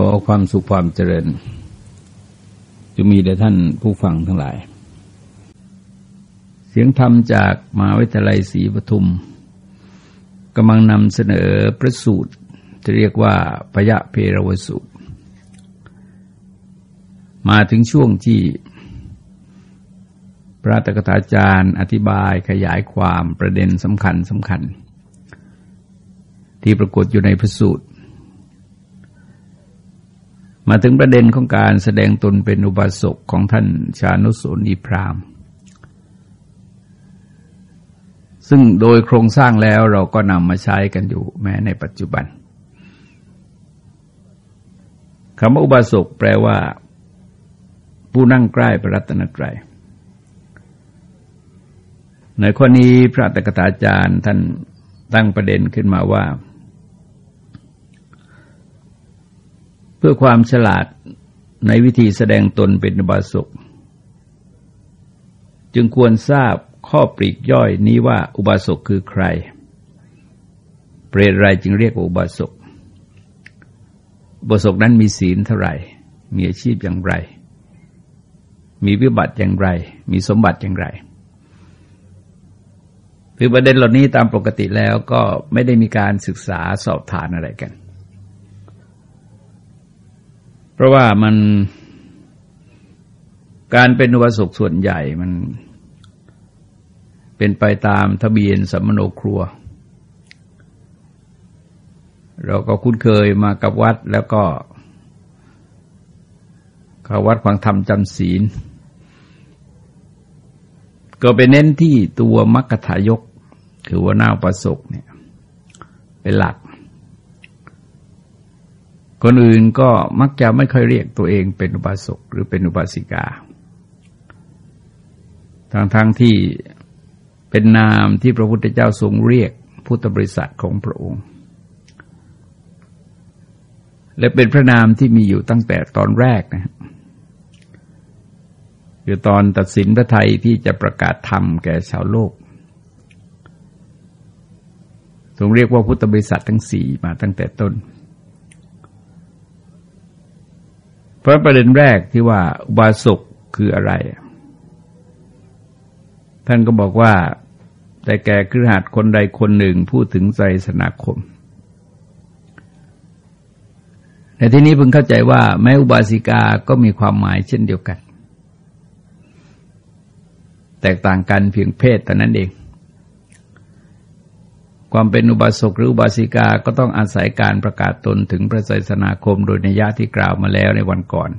ขอความสุขความเจริญ จะมีแด่ท่านผู้ฟังทั้งหลาย เสียงธรรมจากมหาวิทยาลัยศรีปทุมกำลังนำเสนอพระสูตรที่เรียกว่าพยะเพรวสูตร มาถึงช่วงที่พระตกถาจารย์อธิบายขยายความประเด็นสำคัญสำคัญ ที่ปรากฏอยู่ในพระสูตร มาถึงประเด็นของการแสดงตนเป็นอุบาสกของท่านชานุสุนีพรามซึ่งโดยโครงสร้างแล้วเราก็นำมาใช้กันอยู่แม้ในปัจจุบันคำว่าอุบาสกแปลว่า ผู้นั่งใกล้พระรัตนตรัยในข้อนี้พระตกถาจารย์ท่านตั้งประเด็นขึ้นมาว่า เพื่อความฉลาดในวิธีแสดงตนเป็นบาสกจึงควรทราบข้อปลีกย่อยนี้ว่าอุบาสกคือใคร เปรตไรจึงเรียกว่าอุบาสกอุบาสกนั้นมีศีลเท่าไหร่ มีอาชีพอย่างไร มีวิบัติอย่างไร มีสมบัติอย่างไรคือประเด็นเหล่านี้ตามปกติแล้วก็ไม่ได้มีการศึกษาสอบทานอะไรกัน เพราะว่ามันการเป็นอุบาสกส่วนใหญ่มัน เป็นไปตามทะเบียนสัมมโนครัว เราก็คุ้นเคยมากับวัดแล้วก็เข้าวัดฟังธรรมจำศีล ก็ไปเน้นที่ตัวมัคคทายก คือว่าหน้าประสกเนี่ย เป็นหลัก คนอื่นก็มักจะไม่ค่อยเรียกตัวเองเป็นอุบาสกหรือเป็นอุบาสิกาทั้งทั้งที่เป็นนามที่พระพุทธเจ้าทรงเรียกพุทธบริษัทของพระองค์ และเป็นพระนามที่มีอยู่ตั้งแต่ตอนแรกนะคือตอนตัดสินพระไทยที่จะประกาศธรรมแก่ชาวโลกทรงเรียกว่าพุทธบริษัททั้งสี่มาตั้งแต่ต้น เพราะประเด็นแรกที่ว่าอุบาสกคืออะไร ท่านก็บอกว่า แต่แก่คือหัดคนใดคนหนึ่งพูดถึงใจสนาคมในที่นี้เพิ่งเข้าใจว่า แม้อุบาสิกาก็มีความหมายเช่นเดียวกัน แตกต่างกันเพียงเพศแต่นั้นเอง ความเป็นอุบาสกหรืออุบาสิกาก็ต้องอาศัยการประกาศตนถึงพระไสสนาคมโดยนิยาที่กล่าวมาแล้วในวันก่อน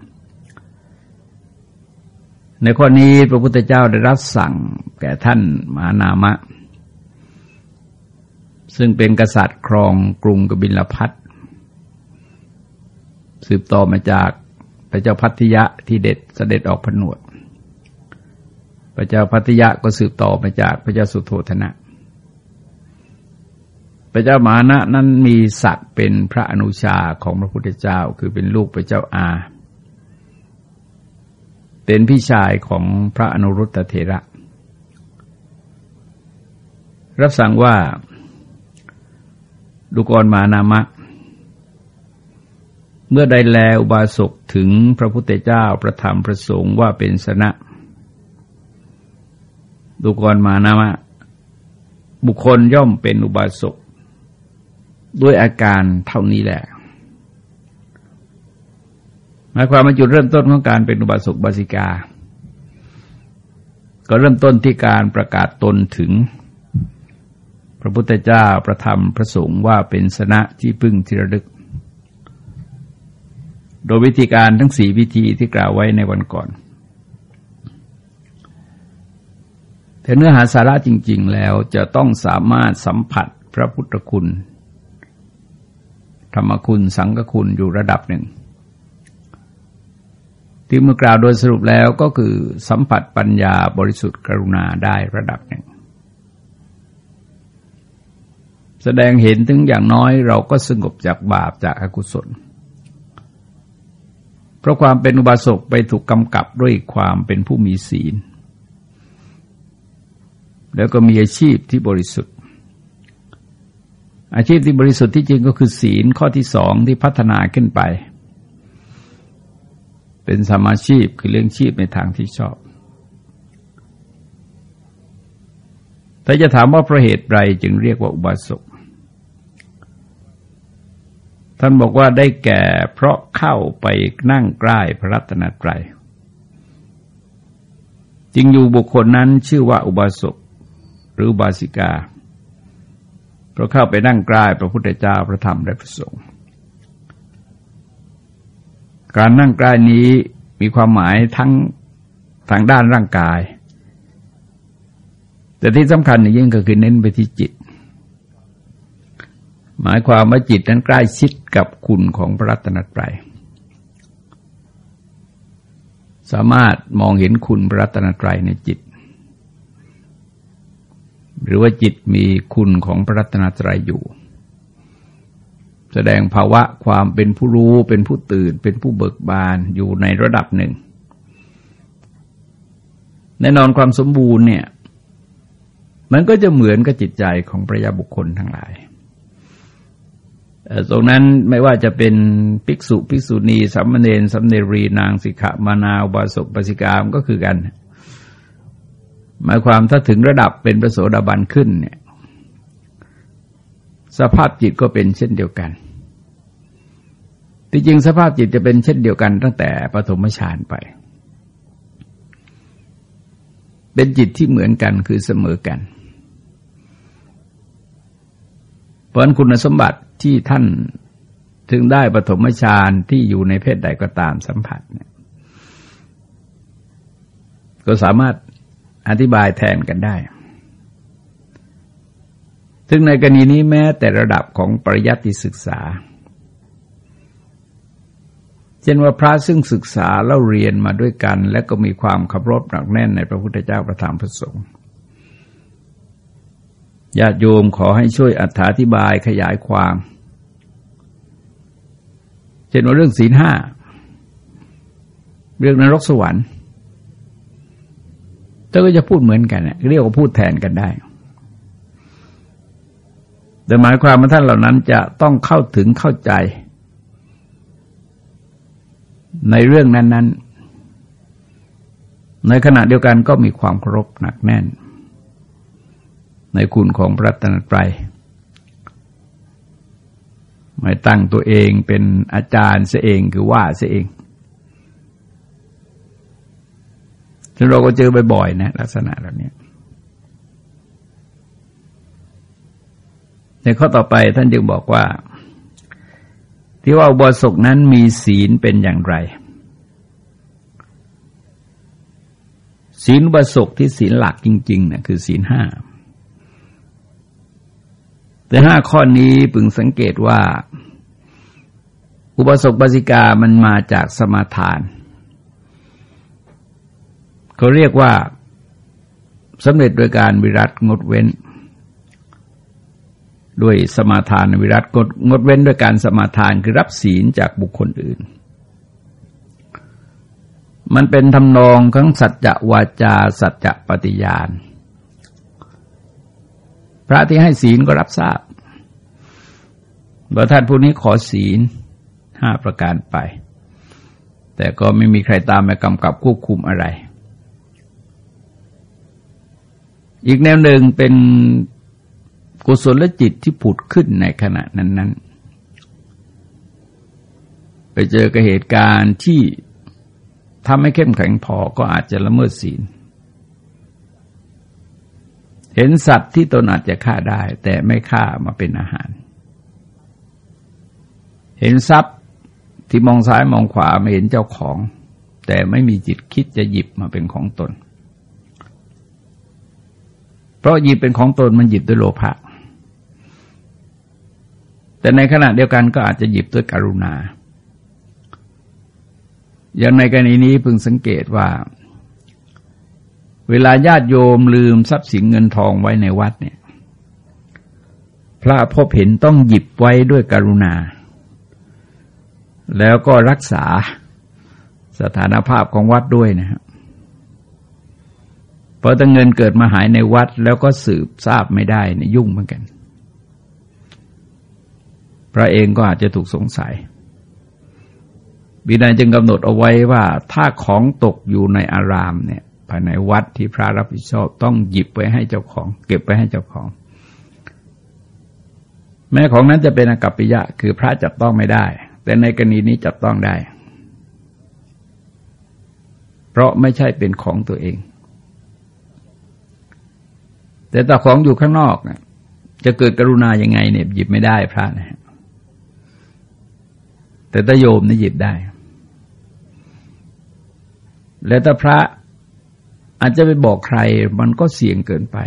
ในข้อนี้พระพุทธเจ้าได้รับสั่งแก่ท่านมหานามะ ซึ่งเป็นกษัตริย์ครองกรุงกบิลพัทสืบต่อมาจากพระเจ้าพัทยะที่เด็ดเสด็จออกผนวด พระเจ้าพัทยะก็สืบต่อมาจากพระเจ้าสุโธธนะ พระเจ้ามานะนั้นมีศักดิ์เป็นพระอนุชาของพระพุทธเจ้าคือเป็นลูกพระเจ้าอา เป็นพี่ชายของพระอนุรุตเถระ รับสั่งว่าดุกรมานามะ เมื่อใดแลอุบาสกถึงพระพุทธเจ้าประธรรมประสงค์ว่าเป็นสนะดุกรมานามะ บุคคลย่อมเป็นอุบาสก ด้วยอาการเท่านี้แหละ หมายความว่าจุดเริ่มต้นของการเป็นอุบาสกบาสิกา ก็เริ่มต้นที่การประกาศตนถึง พระพุทธเจ้าประธรรมพระสงฆ์ว่าเป็นสนะที่พึ่งที่ระลึก โดยวิธีการทั้งสี่วิธีที่กล่าวไว้ในวันก่อน แต่เนื้อหาสาระจริง ๆ แล้วจะต้องสามารถสัมผัสพระพุทธคุณ ธรรมคุณสังฆคุณอยู่ระดับหนึ่ง ที่เมื่อกล่าวโดยสรุปแล้วก็คือสัมผัสปัญญาบริสุทธิ์กรุณาได้ระดับหนึ่ง แสดงเห็นถึงอย่างน้อยเราก็สงบจากบาปจากอกุศล เพราะความเป็นอุบาสกไปถูกกำกับด้วยความเป็นผู้มีศีล แล้วก็มีอาชีพที่บริสุทธิ์ อาชีพที่บริสุทธิ์ที่จริงก็คือศีลข้อที่สองที่พัฒนาขึ้นไป เป็นสมาชีพคือเลี้ยงชีพในทางที่ชอบ แต่จะถามว่าเพราะเหตุไรจึงเรียกว่าอุบาสกท่านบอกว่าได้แก่เพราะเข้าไปนั่งใกล้พระรัตนตรัยจึงอยู่บุคคลนั้นชื่อว่าอุบาสกหรืออุบาสิกา เพราะเข้าไปนั่งใกล้พระพุทธเจ้าพระธรรมและพระสงฆ์การนั่งใกล้นี้มีความหมายทั้งทางด้านร่างกาย แต่ที่สำคัญยิ่งก็คือเน้นไปที่จิต หมายความว่าจิตนั้นใกล้ชิดกับคุณของพระรัตนตรัยสามารถมองเห็นคุณพระรัตนตรัยในจิต หรือว่าจิตมีคุณของพระรัตนตรัยอยู่ แสดงภาวะความเป็นผู้รู้เป็นผู้ตื่น เป็นผู้เบิกบานอยู่ในระดับหนึ่ง แน่นอนความสมบูรณ์เนี่ย มันก็จะเหมือนกับจิตใจของพระยาบุคคลทั้งหลายตรงนั้นไม่ว่าจะเป็นภิกษุ ภิกษุณีสัมมเนรสัมเนรี นางสิกขมานาวบาสกปสิกามก็คือกัน หมายความถ้าถึงระดับเป็นประโสดาบันขึ้นเนี่ยสภาพจิตก็เป็นเช่นเดียวกันที่จริงสภาพจิตจะเป็นเช่นเดียวกันตั้งแต่ปฐมฌานไป เป็นจิตที่เหมือนกันคือเสมอกัน เพราะคุณสมบัติที่ท่านถึงได้ปฐมฌานที่อยู่ในเพศใดก็ตามสัมผัสเนี่ยก็สามารถ อธิบายแทนกันได้ ซึ่งในกรณีนี้แม้แต่ระดับของปริยัติศึกษา เช่นว่าพระซึ่งศึกษาเล่าเรียนมาด้วยกัน และก็มีความขับรบหนักแน่นในพระพุทธเจ้าประธานพระสงฆ์ญาติโยมขอให้ช่วยอธิบายขยายความ เช่นว่าเรื่องศีลห้า เรื่องนรกสวรรค์ เธอก็จะพูดเหมือนกันเรียกว่าพูดแทนกันได้ แต่หมายความว่าท่านเหล่านั้นจะต้องเข้าถึงเข้าใจ ในเรื่องนั้น ๆ ในขณะเดียวกันก็มีความเคารพหนักแน่น ในคุณของพระตนตรัยไม่ตั้งตัวเองเป็นอาจารย์เสียเองคือว่าเสียเอง ซึ่งเราก็เจอบ่อยๆนะลักษณะแบบนี้ในข้อต่อไปท่านจึงบอกว่า ที่ว่าอุบาสกนั้นมีศีลเป็นอย่างไร ศีลอุบาสกที่ศีลหลักจริงๆนะคือศีลห้าแต่ห้าข้อนี้พึงสังเกตว่า อุบาสกบาสิกามันมาจากสมาทาน เขาเรียกว่าสำเร็จโดยการวิรัตงดเว้น ด้วยสมาทานวิรัตกดงดเว้นด้วยการสมาทานคือรับศีลจากบุคคลอื่น มันเป็นทำนองทั้งสัจจะวาจา สัจจะปฏิญาณ พระที่ให้ศีลก็รับทราบว่าท่านผู้นี้ขอศีลห้าประการไป แต่ก็ไม่มีใครตามไปกำกับควบคุมอะไร อีกแนวหนึ่งเป็นกุศลจิตที่ผุดขึ้นในขณะนั้นๆ ไปเจอกับเหตุการณ์ที่ทำให้เข้มแข็งพอก็อาจจะละเมิดศีล เห็นสัตว์ที่ตนอาจจะฆ่าได้ แต่ไม่ฆ่ามาเป็นอาหาร เห็นทรัพย์ที่มองซ้ายมองขวาไม่เห็นเจ้าของ แต่ไม่มีจิตคิดจะหยิบมาเป็นของตน เพราะหยิบเป็นของตนมันหยิบด้วยโลภะแต่ในขณะเดียวกันก็อาจจะหยิบด้วยกรุณา อย่างในกรณีนี้พึงสังเกตว่า เวลาญาติโยมลืมทรัพย์สินเงินทองไว้ในวัดเนี่ย พระพบเห็นต้องหยิบไว้ด้วยกรุณา แล้วก็รักษาสถานภาพของวัดด้วยนะครับ เพราะถ้าเงินเกิดมาหายในวัดแล้วก็สืบทราบไม่ได้เนี่ยยุ่งเหมือนกัน พระเองก็อาจจะถูกสงสัยบิดาจึงกำหนดเอาไว้ว่าถ้าของตกอยู่ในอารามเนี่ยภายในวัดที่พระรับผิดชอบต้องหยิบไว้ให้เจ้าของ เก็บไว้ให้เจ้าของ แม้ของนั้นจะเป็นอกัปปิยะ คือพระจับต้องไม่ได้ แต่ในกรณีนี้จับต้องได้ เพราะไม่ใช่เป็นของตัวเอง แต่ถ้าของอยู่ข้างนอกจะเกิดกรุณายังไงเนี่ยหยิบไม่ได้พระนะแต่ถ้าโยมนี่หยิบได้ แล้วถ้าพระอาจจะไปบอกใครมันก็เสี่ยงเกินไป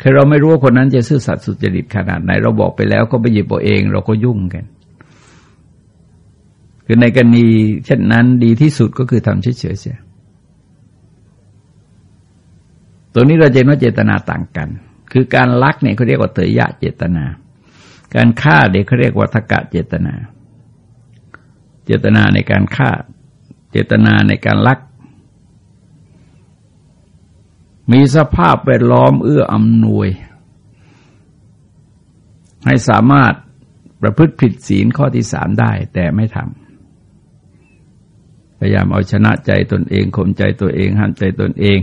คือเราไม่รู้ว่าคนนั้นจะซื่อสัตย์สุจริตขนาดไหน เราบอกไปแล้วก็ไปหยิบเอาเอง เราก็ยุ่งกัน คือในกรณีเช่นนั้นดีที่สุดก็คือทำเฉยๆเสีย ตัวนี้เราจะเห็นว่าเจตนาต่างกัน คือการลักเนี่ยเขาเรียกว่าเตยยะเจตนา การฆ่าเด็กเขาเรียกวัฏกะเจตนา เจตนาในการฆ่า เจตนาในการลัก มีสภาพแวดล้อมเอื้ออำนวย ให้สามารถประพฤติผิดศีลข้อที่สามได้แต่ไม่ทำพยายามเอาชนะใจตนเองข่มใจตัวเองห้ามใจตนเอง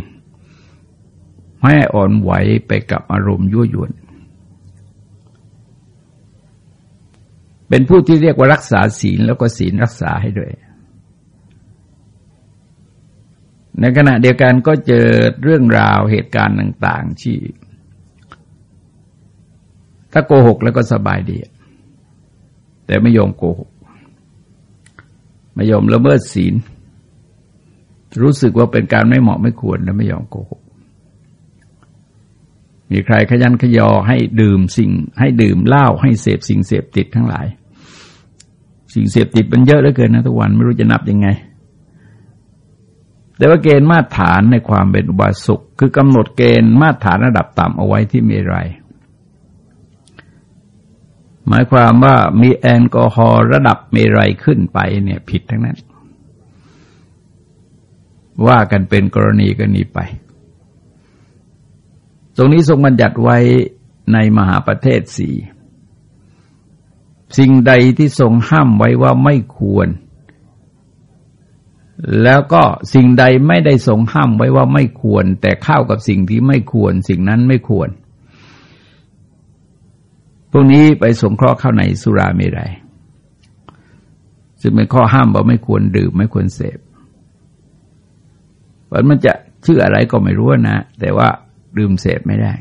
ไม่อ่อนไหวไปกับอารมณ์ยั่วยวน เป็นผู้ที่เรียกว่ารักษาศีลแล้วก็ศีลรักษาให้ด้วย ในขณะเดียวกันก็เจอเรื่องราวเหตุการณ์ต่างๆที่ถ้าโกหกแล้วก็สบายดี แต่ไม่ยอมโกหก ไม่ยอมละเมิดศีล รู้สึกว่าเป็นการไม่เหมาะไม่ควรแล้วไม่ยอมโกหก มีใครขยันขยอให้ดื่มสิ่งให้ดื่มเหล้าให้เสพสิ่งเสพติดทั้งหลาย สิ่งเสพติดมันเยอะเหลือเกินนะทุกวันไม่รู้จะนับยังไง แต่ว่าเกณฑ์มาตรฐานในความเป็นอุบาสกคือกำหนดเกณฑ์มาตรฐานระดับต่ำเอาไว้ที่มีไร หมายความว่ามีแอลกอฮอล์ระดับเมรัยขึ้นไปเนี่ยผิดทั้งนั้น ว่ากันเป็นกรณีกรณีไป ตรงนี้ทรงบัญญัติไว้ในมหาประเทศสี่สิ่งใดที่ทรงห้ามไว้ว่าไม่ควร แล้วก็สิ่งใดไม่ได้ทรงห้ามไว้ว่าไม่ควร แต่เข้ากับสิ่งที่ไม่ควร สิ่งนั้นไม่ควร พวกนี้ไปสงเคราะห์เข้าในสุราเมรัยซึ่งเป็นข้อห้ามว่าไม่ควรดื่มไม่ควรเสพมันจะชื่ออะไรก็ไม่รู้นะ แต่ว่า ดื่มเสพไม่ได้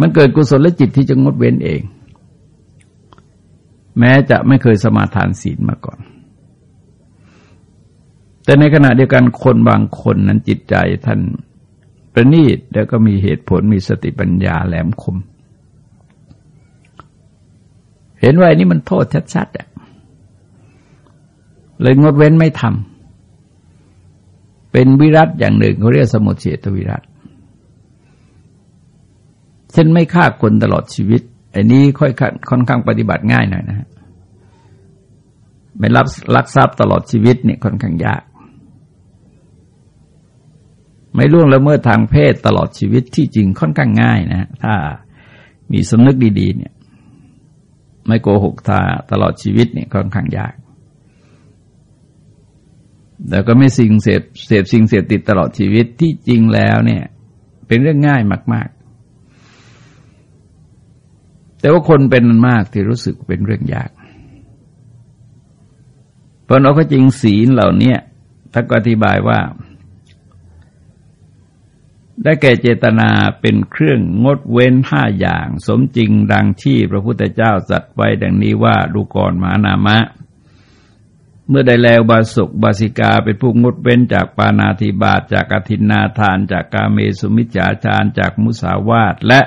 มันเกิดกุศลจิตที่จะงดเว้นเอง แม้จะไม่เคยสมาทานศีลมาก่อน แต่ในขณะเดียวกันคนบางคนนั้นจิตใจท่านประณีตแล้วก็มีเหตุผลมีสติปัญญาแหลมคม เห็นว่าอันี่มันโทษชัดๆอะเลยงดเว้นไม่ทำ เป็นวิรัตอย่างหนึ่งเขาเรียกสมุทเฉตวิรัตเช่นไม่ฆ่าคนตลอดชีวิตไอ้นี้ค่อยค่อนข้างปฏิบัติง่ายหน่อยนะฮะไม่รับลักทรัพย์ตลอดชีวิตเนี่ยค่อนข้างยาก ไม่ล่วงละเมิดทางเพศตลอดชีวิตที่จริงค่อนข้างง่ายนะถ้ามีสำนึกดี ๆ เนี่ย ไม่โกหกทาตลอดชีวิตเนี่ยค่อนข้างยาก แล้วก็ไม่สิ่งเสพเสพสิ่งเสพติดตลอดชีวิตที่จริงแล้วเนี่ย เป็นเรื่องง่ายมาก ๆ แต่ว่าคนเป็นมากที่รู้สึกเป็นเรื่องยากเพราะเราก็จริงศีลเหล่านี้ท่านก็อธิบายว่า ได้แก่เจตนาเป็นเครื่องงดเว้นห้าอย่าง สมจริงดังที่พระพุทธเจ้าสัตว์ไว้ดังนี้ว่าดูก่อนมานามะ เมื่อได้แล้วบาสุกบาสิกาเป็นผู้งดเว้นจากปานาธิบาตจากอธินนาทาน จากกาเมสุมิจฉาทานจากมุสาวาตและ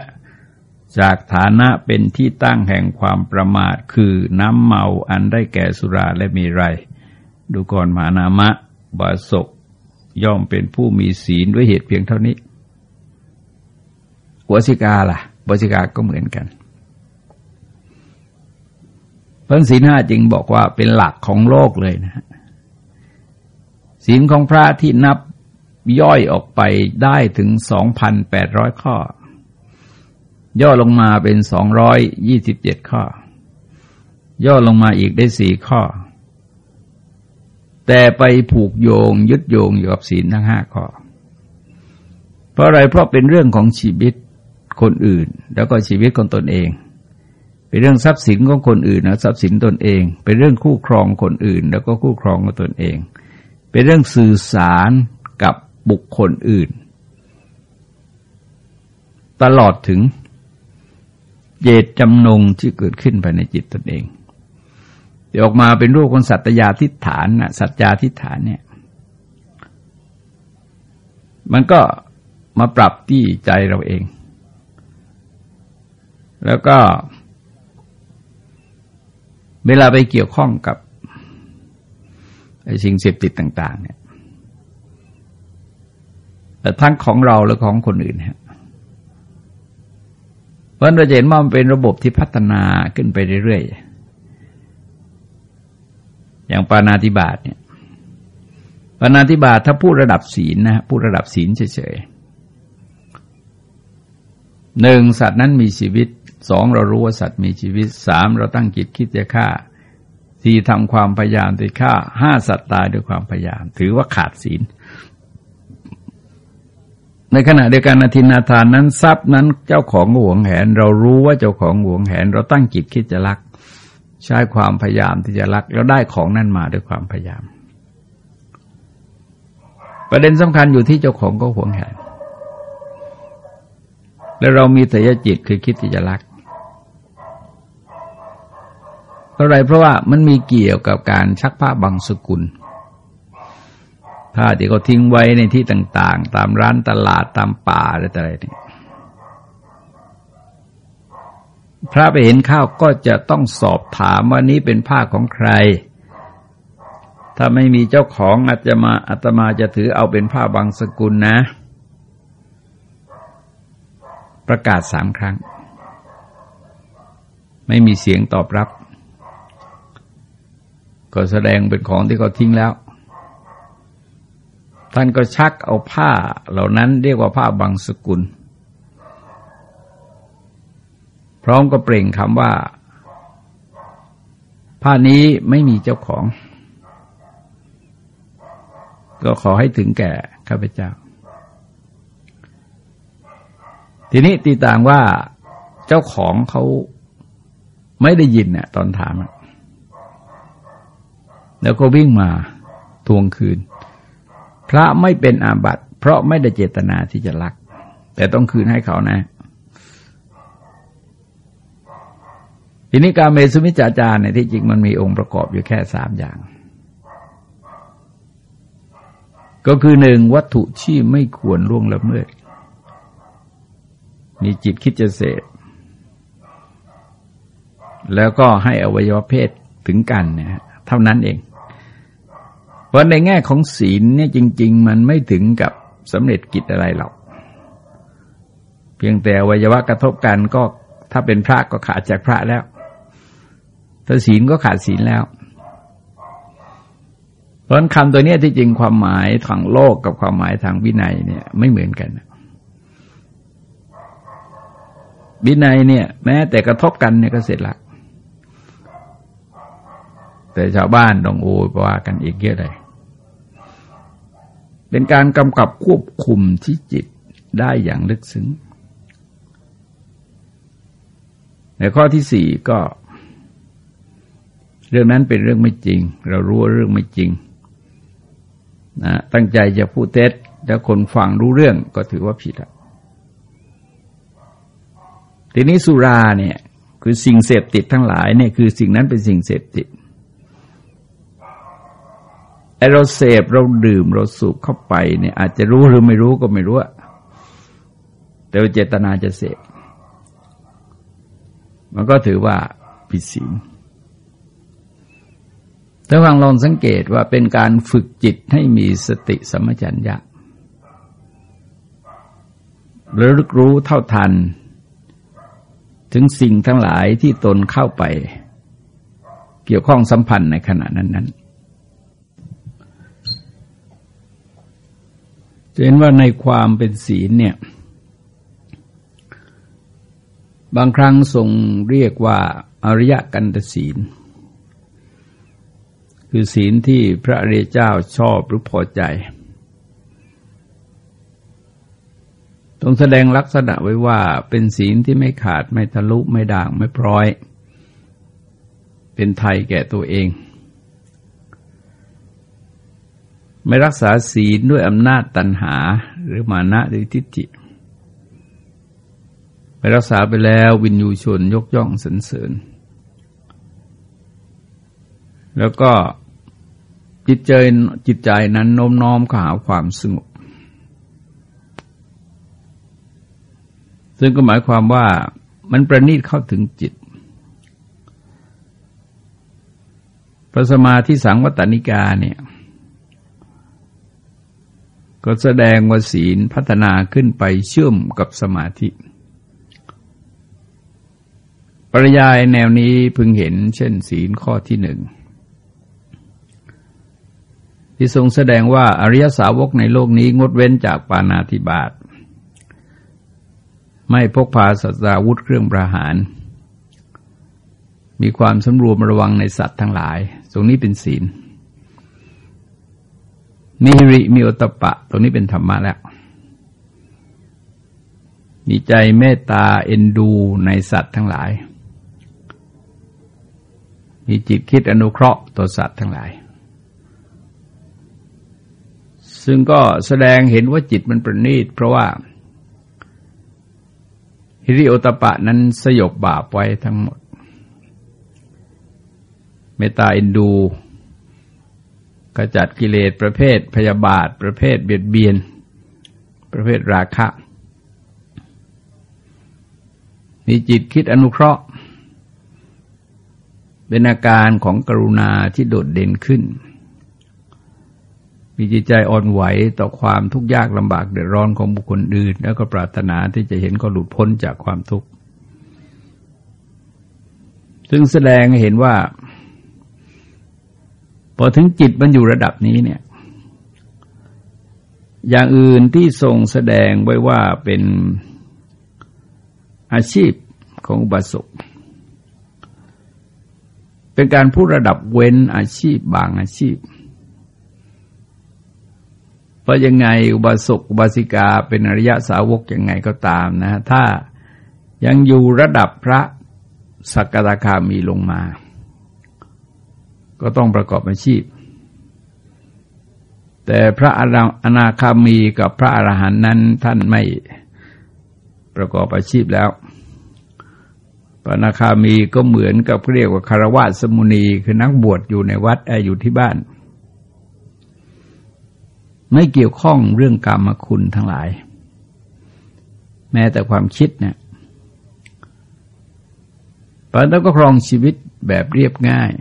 จากฐานะเป็นที่ตั้งแห่งความประมาท คือน้ำเมาอันได้แก่สุราและมีไร ดูก่อนมานามะ บาศกย่อมเป็นผู้มีศีลด้วยเหตุเพียงเท่านี้วสิกาล่ะวสิกาก็เหมือนกัน พันศีลห้าจึงบอกว่าเป็นหลักของโลกเลยนะฮะศีลของพระที่นับย่อยออกไปได้ถึงสองพันแปดร้อยข้อ ย่อลงมาเป็นสองร้อยยี่สิบเจ็ดข้อ ย่อลงมาอีกได้สี่ข้อ แต่ไปผูกโยงยึดโยงอยู่กับศีลทั้งห้าข้อ เพราะอะไรเพราะเป็นเรื่องของชีวิตคนอื่น แล้วก็ชีวิตของตนเอง เป็นเรื่องทรัพย์สินของคนอื่นนะทรัพย์สินตนเอง เป็นเรื่องคู่ครองคนอื่น แล้วก็คู่ครองของตนเอง เป็นเรื่องสื่อสารกับบุคคลอื่น ตลอดถึงเจตจำนงที่เกิดขึ้นภายในจิตตนเองออกมาเป็นรูปของสัตยาทิฏฐานนะสัจจาทิฏฐานเนี่ย มันก็มาปรับที่ใจเราเอง แล้วก็ เวลาไปเกี่ยวข้องกับไอ้สิ่งเสพติดต่าง ๆ เนี่ยทั้งของเราและของคนอื่นฮะเพราะเราเห็นว่ามันเป็นระบบที่พัฒนาขึ้นไปเรื่อยๆ อย่างปานาติบาตเนี่ยปานาติบาตถ้าพูดระดับศีลนะพูดระดับศีลเฉยๆ หนึ่งสัตว์นั้นมีชีวิตสองเรารู้ว่าสัตว์มีชีวิตสามเราตั้งจิตคิดจะฆ่าสี่ทำความพยายามจะฆ่าห้าสัตว์ตายด้วยความพยายาม ถือว่าขาดศีล ในขณะเดียวกันอธินาทานนั้นทรัพย์นั้นเจ้าของหวงแหน เรารู้ว่าเจ้าของหวงแหน เราตั้งจิตคิดจะลัก ใช้ความพยายามที่จะลัก แล้วได้ของนั้นมาด้วยความพยายาม ประเด็นสำคัญอยู่ที่เจ้าของก็หวงแหน แล้วเรามีแต่ยจิตคือคิดที่จะลักเพราะอะไรเพราะว่ามันมีเกี่ยวกับการชักผ้าบางสกุลผ้าที่เขาทิ้งไว้ในที่ต่าง ๆ ตามร้านตลาดตามป่าอะไรต่ออะไรนี่พระไปเห็นข้าวก็จะต้องสอบถามว่านี้เป็นผ้าของใคร ถ้าไม่มีเจ้าของอาจจะมาอาตมาจะถือเอาเป็นผ้าบางสกุลนะ ประกาศสามครั้ง ไม่มีเสียงตอบรับ ก็แสดงเป็นของที่เขาทิ้งแล้ว ท่านก็ชักเอาผ้าเหล่านั้นเรียกว่าผ้าบางสกุล พร้อมก็เปล่งคำว่า ผ้านี้ไม่มีเจ้าของ ก็ขอให้ถึงแก่ข้าพเจ้า ทีนี้ตีต่างว่าเจ้าของเขาไม่ได้ยินเนี่ยตอนถาม แล้วก็วิ่งมาทวงคืน พระไม่เป็นอาบัติ เพราะไม่ได้เจตนาที่จะลัก แต่ต้องคืนให้เขานะ ทีนี้การเมสุมิจาจารเนี่ยที่จริงมันมีองค์ประกอบอยู่แค่สามอย่าง ก็คือหนึ่งวัตถุที่ไม่ควรล่วงละเมิด มีจิตคิดจะเสพแล้วก็ให้อวัยวะเพศถึงกันเนี่ยเท่านั้นเอง เพราะในแง่ของศีลเนี่ยจริง ๆ มันไม่ถึงกับสำเร็จกิจอะไรหรอก เพียงแต่อวัยวะกระทบกันก็ถ้าเป็นพระก็ขาดจากพระแล้ว ถ้าศีลก็ขาดศีลแล้วเพราะคำตัวนี้ที่จริงความหมายทางโลกกับความหมายทางวินัยเนี่ยไม่เหมือนกัน วินัยเนี่ย แม้แต่กระทบกันเนี่ยก็เสร็จละแต่ชาวบ้านต้องโอยว่ากันอีกเยอะเลยเป็นการกำกับควบคุมที่จิตได้อย่างลึกซึ้ง ในข้อที่สี่ก็ เรื่องนั้นเป็นเรื่องไม่จริง เรารู้ว่าเรื่องไม่จริงนะตั้งใจจะพูดเท็จแล้วคนฟังรู้เรื่องก็ถือว่าผิดอะ ทีนี้สุราเนี่ยคือสิ่งเสพติดทั้งหลายเนี่ยคือสิ่งนั้นเป็นสิ่งเสพติดไอเราเสพเราดื่มเราสูบเข้าไปเนี่ย อาจจะรู้หรือไม่รู้ก็ไม่รู้แต่เจตนาจะเสพมันก็ถือว่าผิดศีลถ้าฟังลองสังเกตว่าเป็นการฝึกจิตให้มีสติสมัจัญญะระลึกรู้เท่าทัน ถึงสิ่งทั้งหลายที่ตนเข้าไป เกี่ยวข้องสัมพันธ์ในขณะนั้นนั้นจะเห็นว่าในความเป็นศีลเนี่ย บางครั้งทรงเรียกว่าอริยกันตศีล คือศีลที่พระอริยเจ้าชอบหรือพอใจ ต้องแสดงลักษณะไว้ว่าเป็นศีลที่ไม่ขาดไม่ทะลุไม่ด่างไม่พร้อย เป็นไทยแก่ตัวเอง ไม่รักษาศีลด้วยอำนาจตันหาหรือมานะหรือทิฏฐิไม่รักษาไปแล้ววินยูชนยกย่องสรรเสริญ แล้วก็จิตใจจิตใจนั้นโน้มน้อมข้าหาความสงบ ซึ่งก็หมายความว่ามันประณีตเข้าถึงจิต พระสมาธิสังวัตนิกาเนี่ยก็แสดงว่าศีลพัฒนาขึ้นไปเชื่อมกับสมาธิ ปริยายแนวนี้พึงเห็นเช่นศีลข้อที่หนึ่งที่ทรงแสดงว่าอริยสาวกในโลกนี้งดเว้นจากปานาธิบาต ไม่พกพาสัตราวุธเครื่องประหาร มีความสำรวมระวังในสัตว์ทั้งหลาย ตรงนี้เป็นศีลมีริมีอตปะ ตรงนี้เป็นธรรมะแล้ว มีใจเมตตาเอ็นดูในสัตว์ทั้งหลาย มีจิตคิดอนุเคราะห์ต่อสัตว์ทั้งหลาย ซึ่งก็แสดงเห็นว่าจิตมันประณีตเพราะว่า ฮิริโอตปะนั้นสยบบาปไว้ทั้งหมด เมตตาอินดูกระจัดกิเลสประเภทพยาบาท ประเภทเบียดเบียน ประเภทราคะ มีจิตคิดอนุเคราะห์ เป็นอาการของกรุณาที่โดดเด่นขึ้น มีจิตใจอ่อนไหวต่อความทุกข์ยากลำบากเดือดร้อนของบุคคลอื่น แล้วก็ปรารถนาที่จะเห็นก็หลุดพ้นจากความทุกข์ซึ่งแสดงให้เห็นว่า พอถึงจิตมันอยู่ระดับนี้เนี่ย อย่างอื่นที่ทรงแสดงไว้ว่าเป็นอาชีพของอุบาสกเป็นการพูดระดับเว้นอาชีพบางอาชีพ เพราะยังไงอุบาสกอุบาสิกาเป็นอริยสาวกยังไงก็ตามนะ ถ้ายังอยู่ระดับพระสักกตาคามีลงมา ก็ต้องประกอบอาชีพ แต่พระอนาคามีกับพระอรหันต์นั้นท่านไม่ประกอบอาชีพแล้วพระอนาคามีก็เหมือนกับเรียกว่าคารวะสมุนีคือนักบวชอยู่ในวัดแออยู่ที่บ้าน ไม่เกี่ยวข้องเรื่องกรรมคุณทั้งหลาย แม้แต่ความคิดเนี่ยปานต้องก็ครองชีวิตแบบเรียบง่าย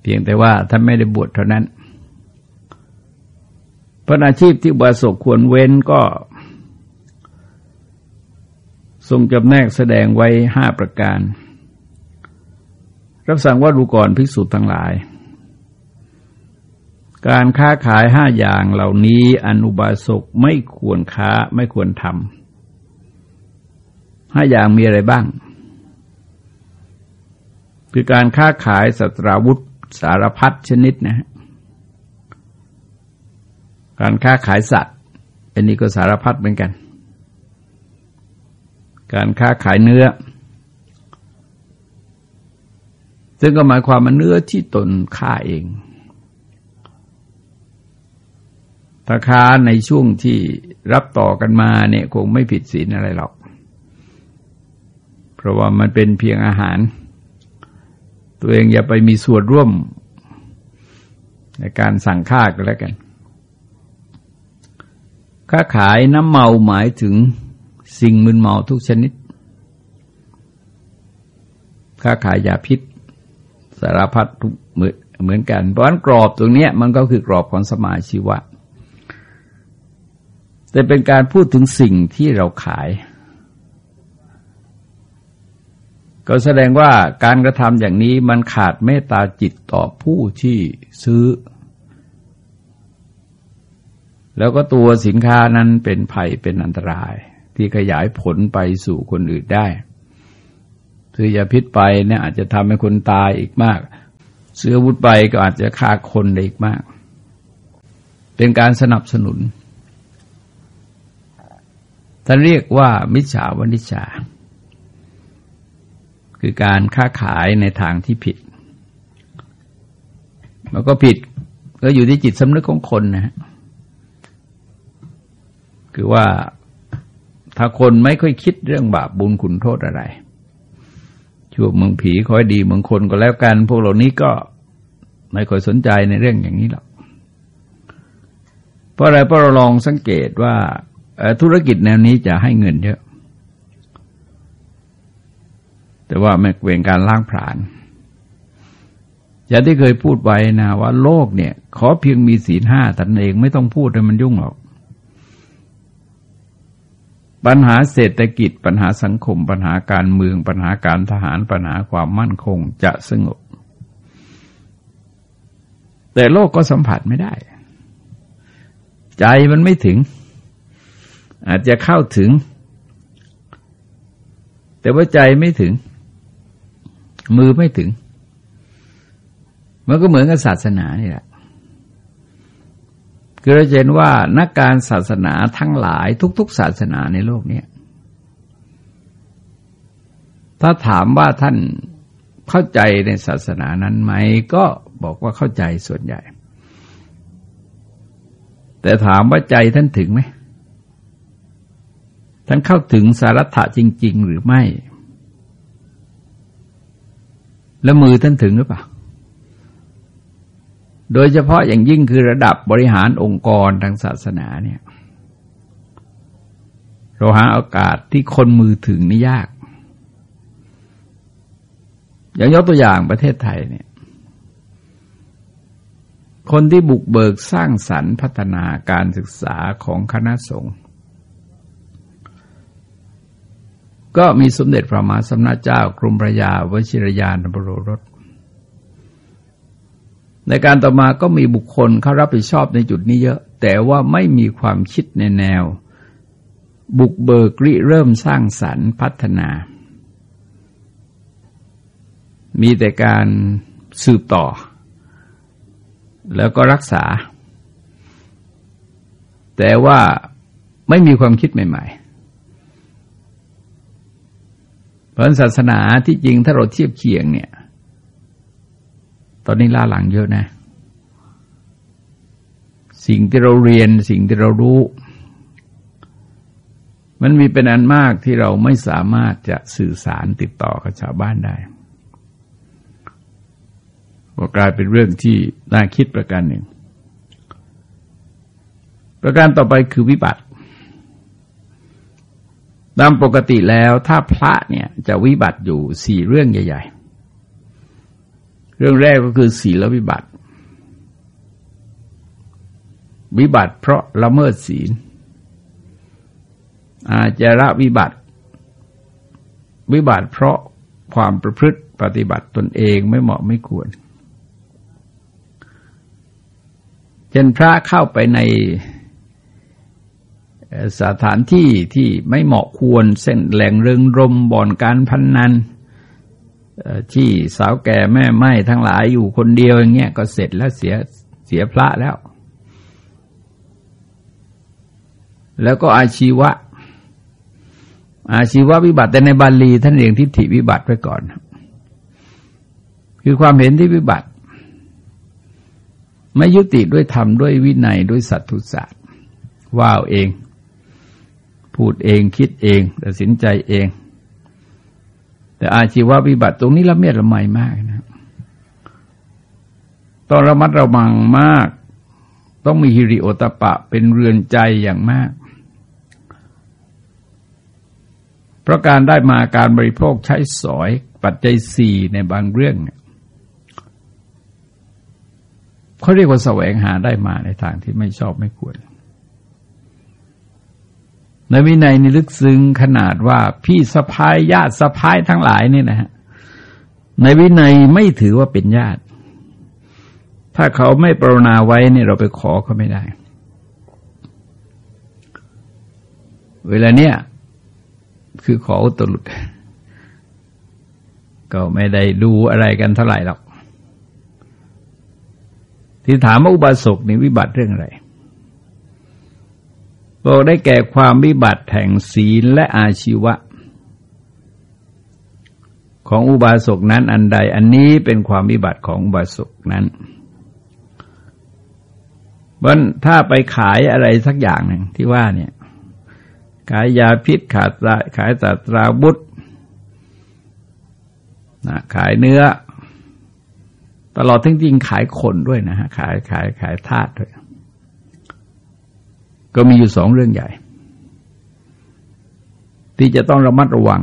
เพียงแต่ว่าท่านไม่ได้บวชเท่านั้นพระอาชีพที่บาสกควรเว้นก็ ทรงจำแนกแสดงไว้ห้าประการ รับสั่งว่าดูก่อนภิกษุทั้งหลาย การค้าขายห้าอย่างเหล่านี้อนุบาสกไม่ควรค้าไม่ควรทำห้าอย่างมีอะไรบ้าง คือการค้าขายสัตราวุธสารพัดชนิดนะการค้าขายสัตว์อันนี้ก็สารพัดเหมือนกัน การค้าขายเนื้อ ซึ่งก็หมายความว่าเนื้อที่ตนฆ่าเอง ถ้าค้าในช่วงที่รับต่อกันมาเนี่ยคงไม่ผิดศีลอะไรหรอก เพราะว่ามันเป็นเพียงอาหาร ตัวเองอย่าไปมีส่วนร่วม ในการสั่งค่ากันแล้วกัน ค้าขายน้ำเมาหมายถึงสิ่งมึนเมาทุกชนิด ค้าขายยาพิษ สารพัดทุกเหมือนกัน เพราะฉะนั้นกรอบตรงนี้มันก็คือกรอบของสมาชีวะ แต่เป็นการพูดถึงสิ่งที่เราขาย ก็แสดงว่าการกระทำอย่างนี้มันขาดเมตตาจิตต่อผู้ที่ซื้อ แล้วก็ตัวสินค้านั้นเป็นภัยเป็นอันตราย ที่ขยายผลไปสู่คนอื่นได้คือยาพิษไปเนี่ยอาจจะทำให้คนตายอีกมากเสือวุธไปก็อาจจะฆ่าคนได้อีกมาก เป็นการสนับสนุน ท่านเรียกว่ามิจฉาวณิชา คือการค้าขายในทางที่ผิด มันก็ผิดก็อยู่ที่จิตสำนึกของคนนะฮะคือว่าถ้าคนไม่ค่อยคิดเรื่องบาปบุญคุณโทษอะไรชั่วเมืองผีคอยดีเมืองคนก็แล้วกัน พวกเหล่านี้ก็ไม่ค่อยสนใจในเรื่องอย่างนี้หรอก เพราะอะไรเพราะเราลองสังเกตว่า ธุรกิจแนวนี้จะให้เงินเยอะ แต่ว่าไม่เป็นการล้างผลาญอย่างที่เคยพูดไว้นะว่าโลกเนี่ย ขอเพียงมีศีลห้าตันเองไม่ต้องพูดให้มันยุ่งหรอก ปัญหาเศรษฐกิจปัญหาสังคม ปัญหาการเมือง ปัญหาการทหารปัญหาความมั่นคงจะสงบ แต่โลกก็สัมผัสไม่ได้ ใจมันไม่ถึง อาจจะเข้าถึง แต่ว่าใจไม่ถึง มือไม่ถึง มันก็เหมือนกับศาสนานี่แหละคือเราเห็นว่านักการศาสนาทั้งหลายทุก ๆ ศาสนาในโลกนี้ถ้าถามว่าท่านเข้าใจในศาสนานั้นไหม ก็บอกว่าเข้าใจส่วนใหญ่ แต่ถามว่าใจท่านถึงไหม ท่านเข้าถึงสารัตถะจริง ๆ หรือไม่ แล้วมือท่านถึงหรือเปล่า โดยเฉพาะอย่างยิ่งคือระดับบริหารองค์กรทางศาสนาเนี่ยเราหาโอกาสที่คนมือถึงนี่ยาก อย่างยกตัวอย่างประเทศไทยเนี่ย คนที่บุกเบิกสร้างสรรค์พัฒนาการศึกษาของคณะสงฆ์ ก็มีสมเด็จพระมหาสมณเจ้ากรมพระยาวชิรยานบรรสในการต่อมาก็มีบุคคลเขารับผิดชอบในจุดนี้เยอะ แต่ว่าไม่มีความคิดในแนว บุกเบิกริเริ่มสร้างสรรค์พัฒนา มีแต่การสืบต่อ แล้วก็รักษา แต่ว่าไม่มีความคิดใหม่ ๆเพ ราะศาสนาที่จริงถ้าเราเทียบเคียงเนี่ย ตอนนี้ล่าหลังเยอะนะ สิ่งที่เราเรียนสิ่งที่เรารู้ มันมีเป็นอันมากที่เราไม่สามารถจะสื่อสารติดต่อกับชาวบ้านได้ก็กลายเป็นเรื่องที่น่าคิดประการหนึ่ง ประการต่อไปคือวิบัติ ตามปกติแล้วถ้าพระเนี่ยจะวิบัติอยู่สี่เรื่องใหญ่ ๆ เรื่องแรกก็คือศีลวิบัติ วิบัติเพราะละเมิดศีล อาจจะละวิบัติ วิบัติเพราะความประพฤติปฏิบัติตนเองไม่เหมาะไม่ควรเช่นพระเข้าไปใน สถานที่ที่ไม่เหมาะควรเส้นแหล่งเริงรมบ่อนการพันนันที่สาวแก่แม่ไม้ทั้งหลายอยู่คนเดียวอย่างเงี้ยก็เสร็จแล้วเสียเสียพระแล้ว แล้วก็อาชีวะ อาชีวะวิบัติแต่ในบาลีท่านเรียงทิฏฐิวิบัติไว้ก่อน คือความเห็นที่วิบัติ ไม่ยุติด้วยธรรมด้วยวินัยด้วยสัตตุศาสตร์ว่าวเอง พูดเองคิดเองตัดสินใจเอง แต่อาชีววิบัติตรงนี้ละเมียดละไมมากนะต้องระมัดระวังมาก ต้องมีฮิริโอตปะเป็นเรือนใจอย่างมาก เพราะการได้มาการบริโภคใช้สอยปัจจัยสี่ในบางเรื่องเขาเรียกว่าแสวงหาได้มาในทางที่ไม่ชอบไม่ควร ในวินัยนี่ลึกซึ้งขนาดว่าพี่สะพายญาติสะพายทั้งหลายนี่นะฮะในวินัยไม่ถือว่าเป็นญาติ ถ้าเขาไม่ปรนนาไว้เนี่ยเราไปขอเขาไม่ได้ เวลาเนี้ยคือขออุตรุด ก็ไม่ได้ดูอะไรกันเท่าไหร่หรอก ที่ถามว่าอุบาสกนี่วิบัติเรื่องอะไร บอกได้แก่ความวิบัติแห่งศีลและอาชีวะ ของอุบาสกนั้นอันใด อันนี้เป็นความวิบัติของอุบาสกนั้นวันถ้าไปขายอะไรสักอย่างหนึ่งที่ว่าเนี่ย ขายยาพิษขาดขายตาตราบุตรนะขายเนื้อ ตลอดทั้งจริงขายคนด้วยนะฮะขายขายขายทาสด้วย ก็มีอยู่สองเรื่องใหญ่ ที่จะต้องระมัดระวัง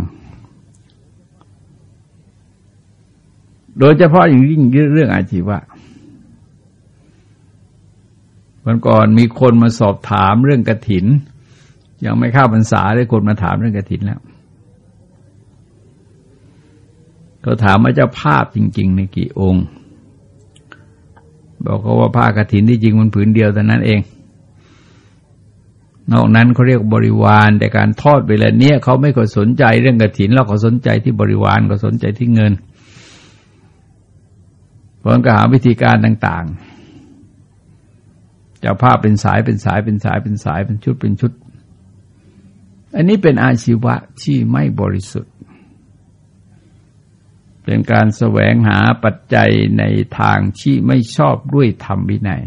โดยเฉพาะอย่างยิ่งเรื่องอาชีวะวันก่อนมีคนมาสอบถามเรื่องกระถิน ยังไม่เข้าพรรษาได้คนมาถามเรื่องกระถินแล้วเขาถามว่าเจ้าภาพจริงๆในกี่องค์ บอกเขาว่าผ้ากระถินที่จริงมันผืนเดียวแต่นั้นเอง นอกนั้นเขาเรียกบริวารแต่การทอดเวลาเนี้ยเขาไม่ก็สนใจเรื่องกระถินเราก็สนใจที่บริวารก็สนใจที่เงินเพราะก็หาวิธีการต่างๆจะภาพเป็นสายเป็นสายเป็นสายเป็นสายเป็นชุดเป็นชุด อันนี้เป็นอาชีวะที่ไม่บริสุทธิ์ เป็นการแสวงหาปัจจัยในทางที่ไม่ชอบด้วยธรรมวินัย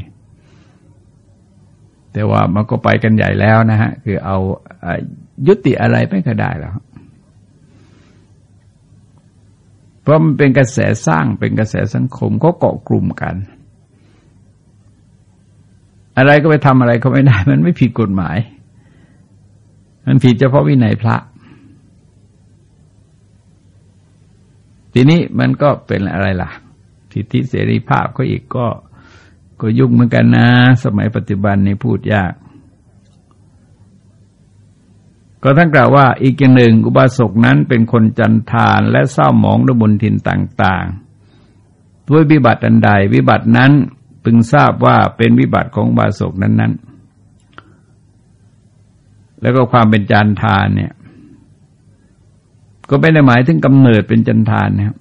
แต่ว่ามันก็ไปกันใหญ่แล้วนะฮะ คือเอายุติอะไรไม่ก็ได้แล้ว เพราะมันเป็นกระแสสร้างเป็นกระแสสังคมก็เกาะกลุ่มกัน อะไรก็ไปทำอะไรก็ไม่ได้ มันไม่ผิดกฎหมาย มันผิดเฉพาะวินัยพระ ทีนี้มันก็เป็นอะไรล่ะ สิทธิเสรีภาพก็อีกก็ ก็ยุ่งเหมือนกันนะ สมัยปัจจุบันนี้พูดยาก ก็ท่านกล่าวว่าอีกอย่างหนึ่ง อุบาสกนั้นเป็นคนจันทานและเศร้าหมองด้วยบนทินต่างๆ ด้วยวิบัติอันใดวิบัตินั้นพึงทราบว่าเป็นวิบัติของบาสกนั้นๆ แล้วก็ความเป็นจันทานเนี่ย ก็ไม่ได้หมายถึงกำเนิดเป็นจันทานนะครับ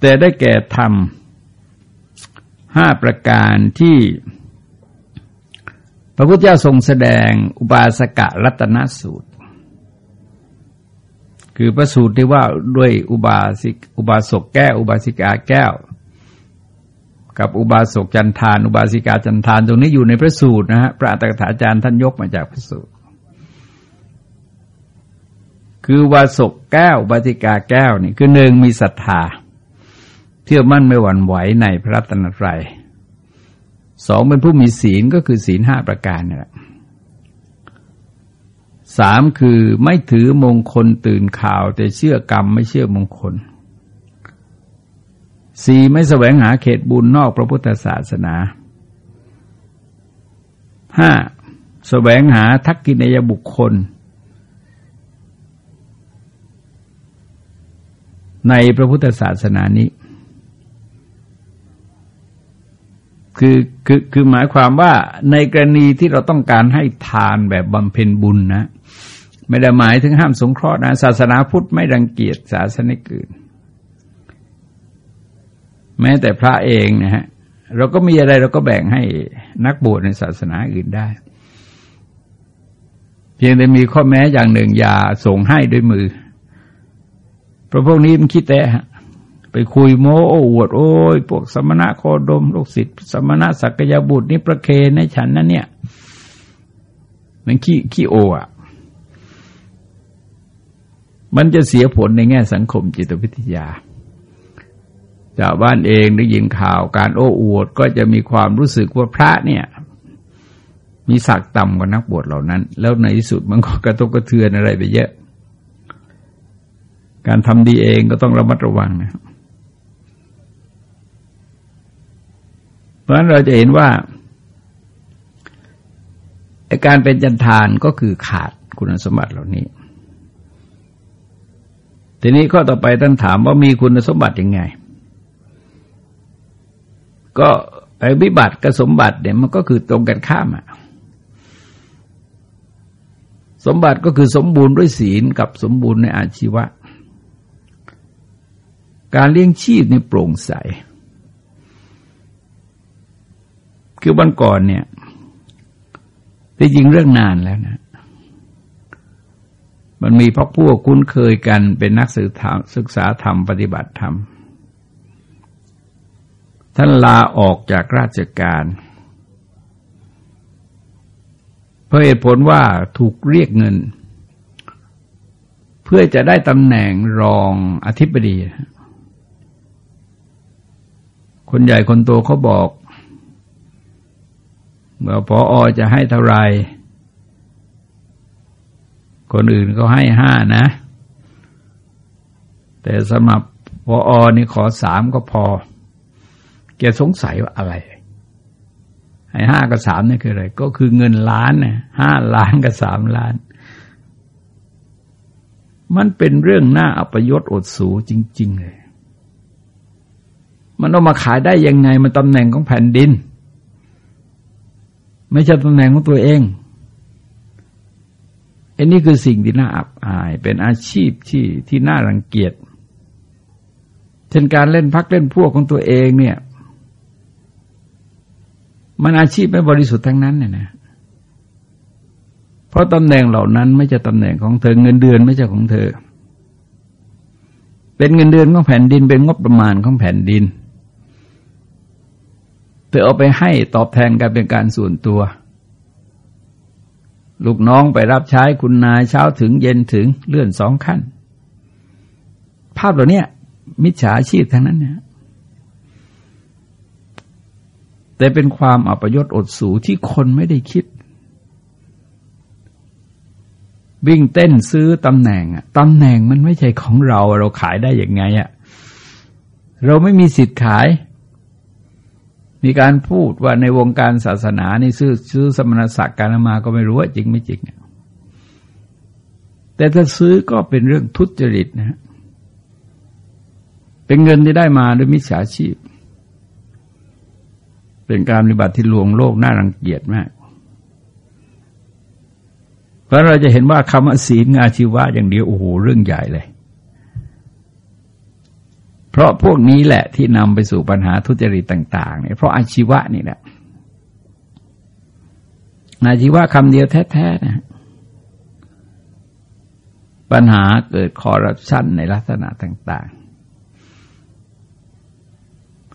แต่ได้แก่ธรรม ห้าประการที่พระพุทธเจ้าทรงแสดงอุบาสกะรัตนสูตร คือพระสูตรที่ว่าด้วยอุบาสิกอุบาสกแก้ว อุบาสิกาแก้ว กับอุบาสกจันทาน อุบาสิกาจันทาน ตรงนี้อยู่ในพระสูตรนะฮะพระอัตถกถาจารย์ท่านยกมาจากพระสูตร คืออุบาสกแก้วบาสิกาแก้วนี่คือหนึ่งมีศรัทธา เชื่อมั่นไม่หวั่นไหวในพระตนตรัยสองเป็นผู้มีศีลก็คือศีลห้าประการนี่แหละสามคือไม่ถือมงคลตื่นข่าว แต่เชื่อกรรมไม่เชื่อมงคลสี่ไม่แสวงหาเขตบุญนอกพระพุทธศาสนาห้าแสวงหาทักกินยบุคคล ในพระพุทธศาสนานี้ คือคือคือหมายความว่าในกรณีที่เราต้องการให้ทานแบบบำเพ็ญบุญนะ ไม่ได้หมายถึงห้ามสงเคราะห์นะ ศาสนาพุทธไม่รังเกียจศาสนาอื่น แม้แต่พระเองนะฮะเราก็มีอะไรเราก็แบ่งให้นักบวชในศาสนาอื่นได้ เพียงแต่มีข้อแม้อย่างหนึ่งอย่าส่งให้ด้วยมือเพราะพวกนี้มันคิดแต่ ไปคุยโม้โอ้อวดโอ้ยพวกสมณะโคดมลูกศิษย์สมณะสักยบุตรนี่ประเคนในฉันนั่นเนี่ยมันขี้ขี้โออะ มันจะเสียผลในแง่สังคมจิตวิทยาจากบ้านเองได้ยินข่าวการโอ้อวดก็จะมีความรู้สึกว่าพระเนี่ย มีศักดิ์ต่ำกว่านักบวชเหล่านั้น แล้วในที่สุดมันก็กระทบกระเทือนอะไรไปเยอะ การทำดีเองก็ต้องระมัดระวังนะครับ เพราะฉะนั้นเราจะเห็นว่าการเป็นจันทานก็คือขาดคุณสมบัติเหล่านี้ ทีนี้ข้อต่อไปท่านถามว่ามีคุณสมบัติยังไง ก็ไอ้วิบัติกับสมบัติเนี่ยมันก็คือตรงกันข้ามอะสมบัติก็คือสมบูรณ์ด้วยศีลกับสมบูรณ์ในอาชีวะ การเลี้ยงชีพในโปร่งใส คือวันก่อนเนี่ยที่จริงเรื่องนานแล้วนะ มันมีพักพวกคุ้นเคยกันเป็นนักศึกษาศึกษาธรรมปฏิบัติธรรม ท่านลาออกจากราชการเพราะเหตุผลว่าถูกเรียกเงิน เพื่อจะได้ตำแหน่งรองอธิบดี คนใหญ่คนโตเขาบอก ว่าพออจะให้เท่าไรคนอื่นก็ให้ห้านะ แต่สำหรับพออนี่ขอสามก็พอ แกสงสัยว่าอะไรไอ้ห้ากับสามนี่คืออะไร ก็คือเงินล้านนะห้าล้านกับสามล้าน มันเป็นเรื่องหน่าอัปยศอดสูจริง ๆ เลย มันเอามาขายได้ยังไง มันตำแหน่งของแผ่นดิน ไม่ใช่ตำแหน่งของตัวเองอันนี้คือสิ่งที่น่าอับอาย เป็นอาชีพที่ที่น่ารังเกียจ เช่นการเล่นพักเล่นพวกของตัวเองเนี่ย มันอาชีพไม่บริสุทธิ์ทั้งนั้นเนี่ยนะ เพราะตำแหน่งเหล่านั้นไม่ใช่ตำแหน่งของเธอเงินเดือนไม่ใช่ของเธอ เป็นเงินเดือนของแผ่นดิน เป็นงบประมาณของแผ่นดิน เธอเอาไปให้ตอบแทนกันเป็นการส่วนตัว ลูกน้องไปรับใช้คุณนายเช้าถึงเย็นถึงเลื่อนสองขั้น ภาพเหล่านี้มิจฉาชีพทั้งนั้นเนี่ยแต่เป็นความอัปยศอดสูที่คนไม่ได้คิด วิ่งเต้นซื้อตำแหน่งอะตำแหน่งมันไม่ใช่ของเรา เราขายได้อย่างไงอะเราไม่มีสิทธิ์ขาย มีการพูดว่าในวงการศาสนานี่ซื้อซื้อสมณศักดิ์การมาก็ไม่รู้ว่าจริงไม่จริงแต่ถ้าซื้อก็เป็นเรื่องทุจริตนะฮะเป็นเงินที่ได้มาด้วยมิจฉาชีพ เป็นการปฏิบัติที่ลวงโลกน่ารังเกียจมาก เพราะเราจะเห็นว่าคำว่าศีลอาชีวะอย่างเดียวโอ้โหเรื่องใหญ่เลย เพราะพวกนี้แหละที่นำไปสู่ปัญหาทุจริตต่างๆเนี่ยเพราะอาชีวะนี่แหละอาชีวะคำเดียวแท้ๆนะปัญหาเกิดคอร์รัปชันในลักษณะต่าง ๆ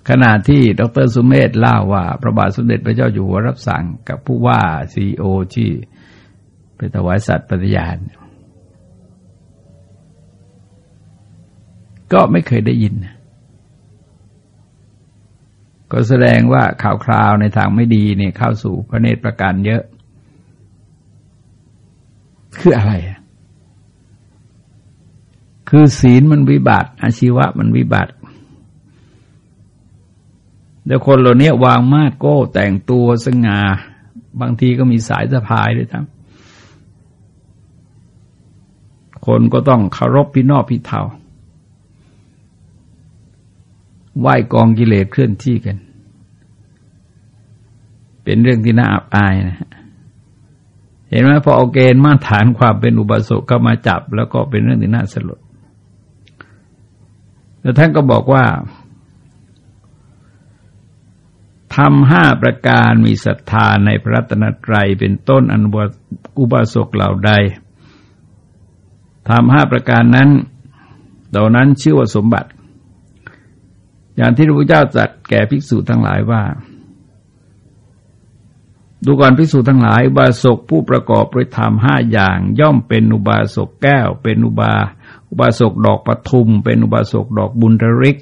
ขณะที่ดรสุเมธเล่าว่า พระบาทสมเด็จพระเจ้าอยู่หัวรับสั่งกับผู้ว่าซีโอที่ไปถวายสัตว์ปฏิญาณ ก็ไม่เคยได้ยิน ก็แสดงว่าข่าวคราวในทางไม่ดีเนี่ยเข้าสู่พระเนตรประการเยอะ คืออะไร คือศีลมันวิบัติ อาชีวะมันวิบัติแล้วคนเหล่านี้วางมาดโก้แต่งตัวสง่า บางทีก็มีสายสะพายด้วยทั้งคนก็ต้องเคารพพี่นอกพี่เทา ไหว้กองกิเลสเคลื่อนที่กัน เป็นเรื่องที่น่าอับอายนะเห็นไหมพอเอาเกณฑ์มาตรฐานความเป็นอุบาสกก็มาจับ แล้วก็เป็นเรื่องที่น่าสลดแล้วท่านก็บอกว่าทำห้าประการมีศรัทธาในพระรัตนตรัยเป็นต้นอนุอุบาสกเหล่าใดทำห้าประการนั้นเหล่านั้นชื่อว่าสมบัติ อย่างที่พระพุทธเจ้าจัดแก่ภิกษุทั้งหลายว่า ดูก่อนภิกษุทั้งหลายอุบาสกผู้ประกอบด้วยธรรมห้าอย่าง ย่อมเป็นอุบาสกแก้ว เป็นอุบา อุบาสกดอกปทุม เป็นอุบาสกดอกบุญรริก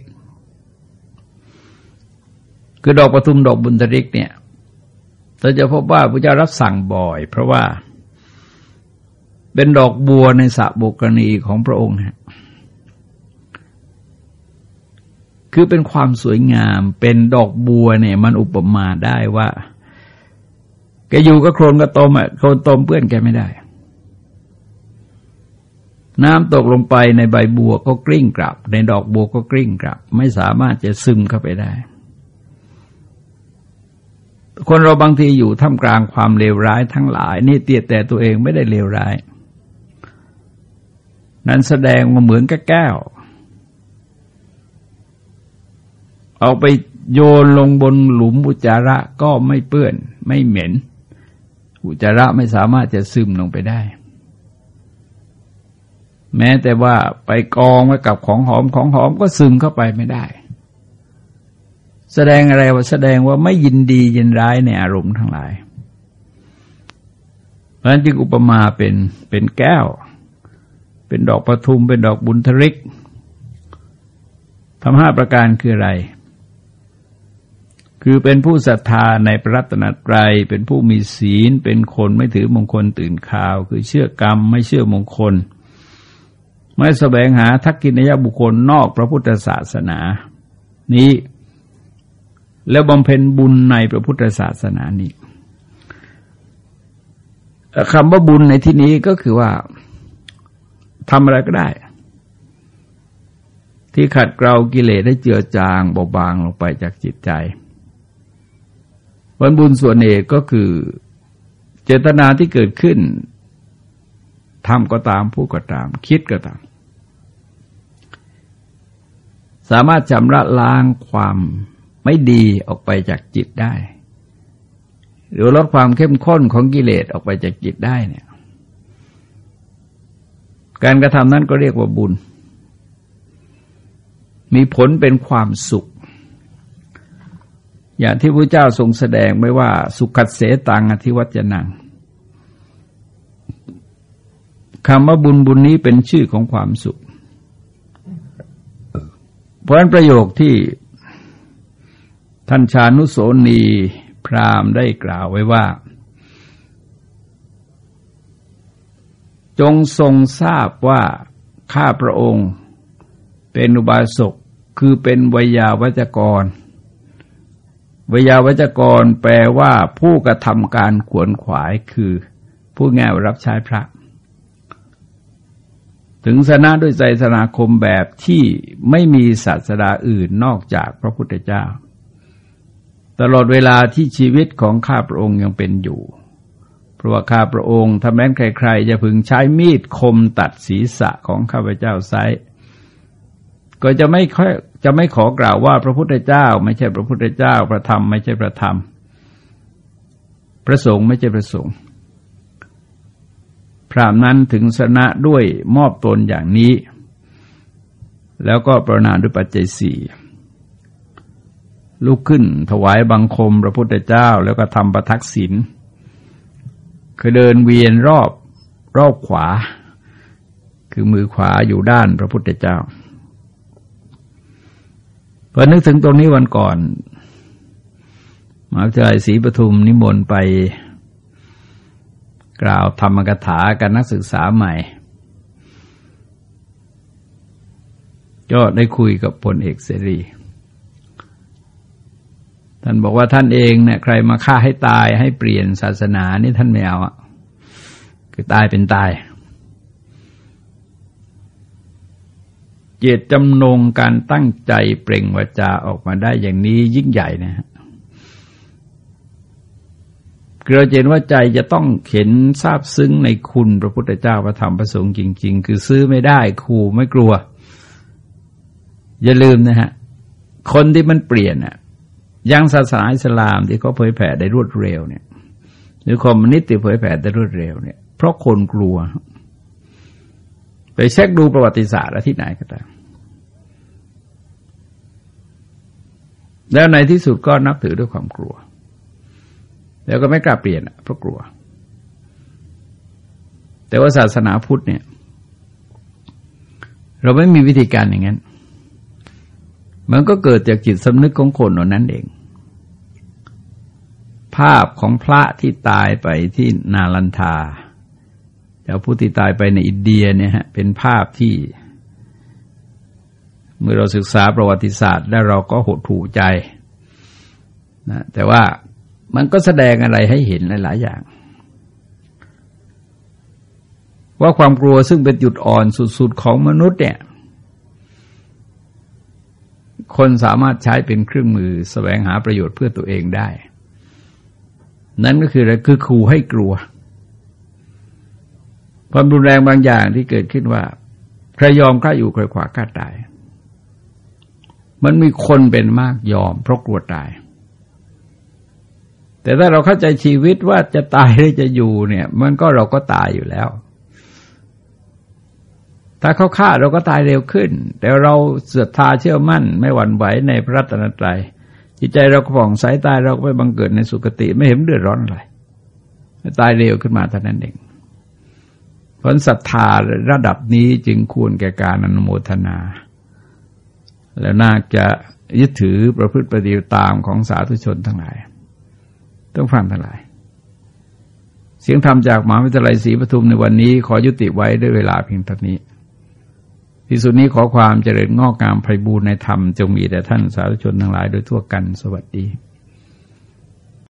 คือดอกปทุมดอกบุญริกเนี่ยเราจะพบว่าพระเจ้ารับสั่งบ่อย เพราะว่าเป็นดอกบัวในสระบุกรณีของพระองค์นะ คือเป็นความสวยงามเป็นดอกบัวเนี่ย มันอุปมาได้ว่าแกอยู่ก็โครนก็ตมอะโครนตมเปื้อนแกไม่ได้ น้ำตกลงไปในใบบัวก็กลิ้งกลับ ในดอกบัวก็กลิ้งกลับ ไม่สามารถจะซึมเข้าไปได้ คนเราบางทีอยู่ท่ามกลางความเลวร้ายทั้งหลาย นี่เตียแต่ตัวเองไม่ได้เลวร้าย นั้นแสดงว่าเหมือนกับแก้ว เอาไปโยนลงบนหลุมอุจจาระก็ไม่เปื้อน ไม่เหม็น อุจจาระไม่สามารถจะซึมลงไปได้ แม้แต่ว่าไปกองไว้กับของหอมของหอมก็ซึมเข้าไปไม่ได้ แสดงอะไรว่าแสดงว่าไม่ยินดียินร้ายในอารมณ์ทั้งหลาย เพราะฉะนั้นจึงอุปมาเป็นเป็นแก้ว เป็นดอกประทุมเป็นดอกบุญทริกทำห้าประการคืออะไร คือเป็นผู้ศรัทธาในพระรัตนตรัย เป็นผู้มีศีล เป็นคนไม่ถือมงคลตื่นข่าว คือเชื่อกรรมไม่เชื่อมงคล ไม่แสวงหาทักกินยบุคคลนอกพระพุทธศาสนา นี้ แล้วบำเพ็ญบุญในพระพุทธศาสนานี้คำว่าบุญในที่นี้ก็คือว่าทำอะไรก็ได้ ที่ขัดเกลากิเลสให้เจือจางเบาบางลงไปจากจิตใจ วันบุญส่วนเอกก็คือเจตนาที่เกิดขึ้นทำก็ตามผู้ก็ตาม คิดก็ตาม สามารถชำระล้างความไม่ดีออกไปจากจิตได้ หรือลดความเข้มข้นของกิเลสออกไปจากจิตได้เนี่ย การกระทำนั้นก็เรียกว่าบุญ มีผลเป็นความสุข อย่างที่พระเจ้าทรงแสดงไว้ว่า สุขัดเสตังอธิวัจนังคำว่าบุญบุญนี้เป็นชื่อของความสุข เพราะนั้นประโยคที่ท่านชานุโสนีพรามได้กล่าวไว้ว่า จงทรงทราบว่าข้าพระองค์เป็นอุบาสกคือเป็นวยาวัจกร วยาวัจกรแปลว่าผู้กระทำการขวนขวายคือผู้แง่รับใช้พระ ถึงสนะด้วยใจสนาคมแบบที่ไม่มีศาสดาอื่นนอกจากพระพุทธเจ้า ตลอดเวลาที่ชีวิตของข้าพระองค์ยังเป็นอยู่ เพราะว่าข้าพระองค์ถ้าแม้นใครๆ จะพึงใช้มีดคมตัดศีรษะของข้าพเจ้าไซ ก็จะไม่ค่อยจะไม่ขอกล่าวว่าพระพุทธเจ้า ไม่ใช่พระพุทธเจ้า พระธรรมไม่ใช่พระธรรม พระสงฆ์ไม่ใช่พระสงฆ์พรามนั้นถึงสนะด้วยมอบตนอย่างนี้ แล้วก็ประนามด้วยปัจจัยสี่ลุกขึ้นถวายบังคมพระพุทธเจ้า แล้วก็ทำประทักษิณคือเดินเวียนรอบรอบขวา คือมือขวาอยู่ด้านพระพุทธเจ้า พอนึกถึงตรงนี้วันก่อนมหาวิทยาลัยศรีปทุมนิมนต์ไป กล่าวธรรมกถากับนักศึกษาใหม่ก็ได้คุยกับพลเอกเสรี ท่านบอกว่าท่านเองเนี่ยใครมาฆ่าให้ตายให้เปลี่ยนศาสนานี่ท่านไม่เอาอะคือตายเป็นตาย เจตจำนงการตั้งใจเปล่งวาจาออกมาได้อย่างนี้ยิ่งใหญ่นะฮะเราเห็นว่าใจจะต้องเข็นทราบซึ้งในคุณพระพุทธเจ้าพระธรรมพระสงฆ์จริง ๆ คือซื้อไม่ได้ขู่ไม่กลัว อย่าลืมนะฮะ คนที่มันเปลี่ยนอะยังศาสนาอิสลามที่เขาเผยแผ่ได้รวดเร็วเนี่ย หรือคอมมิวนิสต์ที่เผยแผ่ได้รวดเร็วเนี่ย เพราะคนกลัว ไปเช็คดูประวัติศาสตร์ที่ไหนก็ตามแล้วในที่สุดก็นับถือด้วยความกลัว แล้วก็ไม่กล้าเปลี่ยนเพราะกลัว แต่ว่าศาสนาพุทธเนี่ย เราไม่มีวิธีการอย่างนั้น มันก็เกิดจากจิตสำนึกของคนนั้นเอง ภาพของพระที่ตายไปที่นาลันทา จากผู้ที่ตายไปในอินเดียเนี่ยฮะเป็นภาพที่ เมื่อเราศึกษาประวัติศาสตร์ แล้วเราก็หดหู่ใจนะแต่ว่ามันก็แสดงอะไรให้เห็นหลาย ๆ อย่าง ว่าความกลัวซึ่งเป็นจุดอ่อนสุด ๆ ของมนุษย์เนี่ย คนสามารถใช้เป็นเครื่องมือสแสวงหาประโยชน์เพื่อตัวเองได้ นั่นก็คืออะไรคือขู่ให้กลัว ความรุนแรงบางอย่างที่เกิดขึ้นว่าใครยอมกล้าอยู่ใครขวาก้าตาย มันมีคนเป็นมากยอมเพราะกลัวตาย แต่ถ้าเราเข้าใจชีวิตว่าจะตายหรือจะอยู่เนี่ย มันก็เราก็ตายอยู่แล้ว ถ้าเขาฆ่าเราก็ตายเร็วขึ้น แต่เราเสือทาเชื่อมั่น ไม่หวั่นไหวในพระรัตนตรัยจิตใจเราก็ผ่องใสตายเราก็ไปบังเกิดในสุคติไม่เห็นเดือดร้อนอะไรตายเร็วขึ้นมาเท่านั้นเอง ผลศรัทธาระดับนี้จึงควรแก่การอนุโมทนา แล้วน่าจะยึดถือประพฤติปฏิบัติตามของสาธุชนทั้งหลาย ต้องฟังทั้งหลาย เสียงธรรมจากมหาวิทยาลัยศรีปทุมในวันนี้ขอยุติไว้ด้วยเวลาเพียงเท่านี้ ที่สุดนี้ขอความเจริญงอกงามไพบูรณในธรรมจงมีแด่ท่านสาธุชนทั้งหลายโดยทั่วกันสวัสดี